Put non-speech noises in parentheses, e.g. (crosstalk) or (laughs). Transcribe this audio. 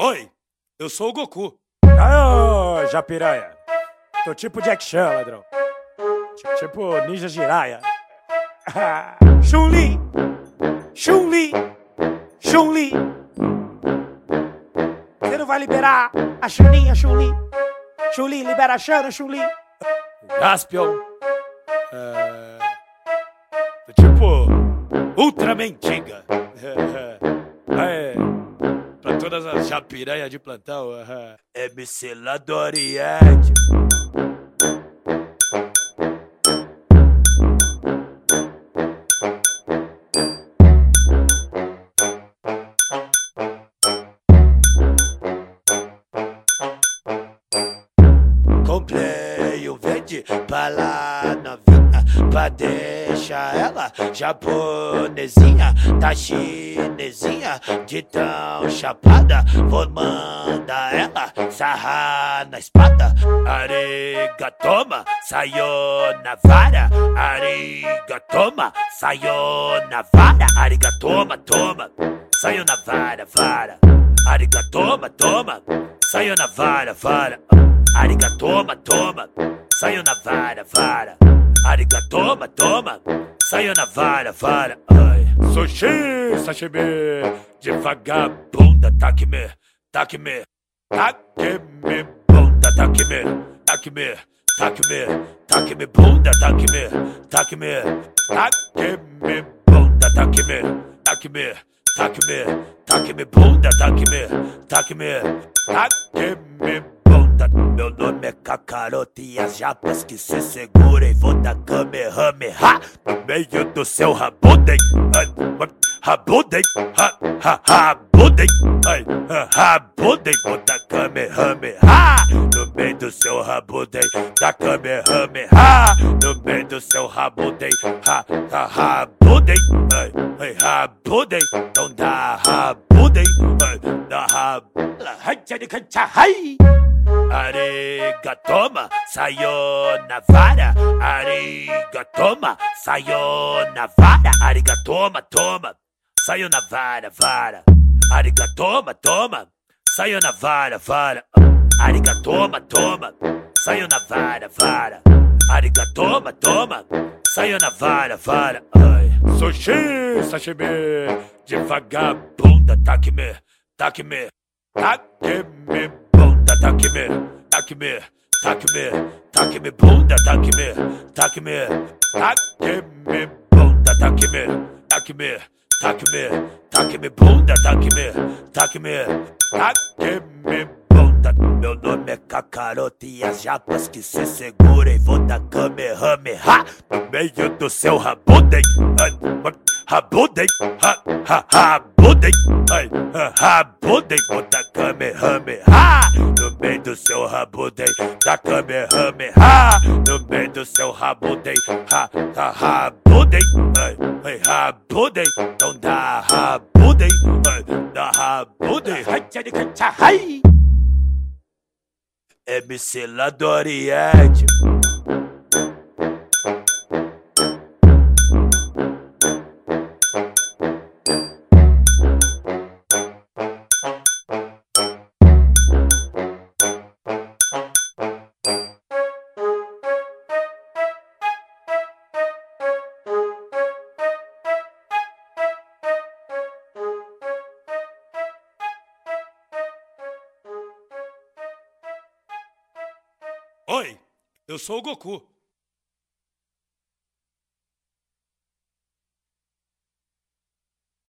Oi, eu sou o Goku. Ô, Japiraia. Tô tipo Jack Chan, ladrão. Tipo Ninja Jiraiya. (laughs) Chun-Li! Chun-Li! Chun-Li! Você não vai liberar a Chuninha, Chun-Li? Chun-Li, libera a Xana, Chun-Li! Jaspion. É... Tipo, Ultra Mendiga. (laughs) É, todas as japiranhas de plantão. É, MC Ladoriette. Comprei o verde pra lá na vila Pra deixar ela japonesinha Tá chinesinha de tão chapada Vou mandar ela sarrar na espada Arigatoma, sayonara Arigatoma, sayonara Arigatoma, toma, sayonara, vara. Arigatoma, toma, sayonara, vara Arigatoma, toma, saiu na vara, vara. Arigatoma, toma, saiu na vara, vara. Ai. Sushi, sashimi, de vagabunda, taque-me, taque-me, taque-me, bunda, taque-me, taque-me, taque-me, taque-me, bunda, taque-me, taque-me, taque-me, bunda, taque-me, taque-me, taque-me, taque-me, bunda, taque-me, taque-me, taque-me, bunda. Meu nome é Kakaroto e as japas que se segurem Vou dar Kamehameha. No meio do seu rabudem Rabudem, ha, ha, rabudem rabudem, vou dar Kamehameha. No meio do seu rabudem Da Kamehameha. No meio do seu rabudem Ha, ha, rabudem Ai, ai, rabudem Então dá rabudem Ai, dá rabudem Ai, Arigatoma, sayonara, arigatoma, sayonara, arigatoma, toma, sayonara, vara, arigatoma, toma, sayonara, vara, arigatoma, toma, sayonara, vara, arigatoma, toma, sayonara, vara, ai. Sushi, sashimi, de vagabunda, taque-me, taque-me, taque-me, bunda, taque-me, taque-me, taque-me, taque-me, bunda, taque-me, taque-me, taque-me, bunda, taque-me, taque-me, taque-me, taque-me, bunda, taque-me, taque-me, taque-me, bunda. Meu nome é Kakaroto e as japas que se segurem vou dar Kamehameha no meio do seu rabudem. Rabudem, ha, ha, rabudem, ai, rabudem, vou dar Kamehameha no meio do seu rabudem, da Kamehameha no meio do seu rabudem, ha, ha, rabudem, ai, ai, rabudem, então dá rabudem, ai, dá rabudem, ai, ai, MC Ladoriette. Oi, eu sou o Goku.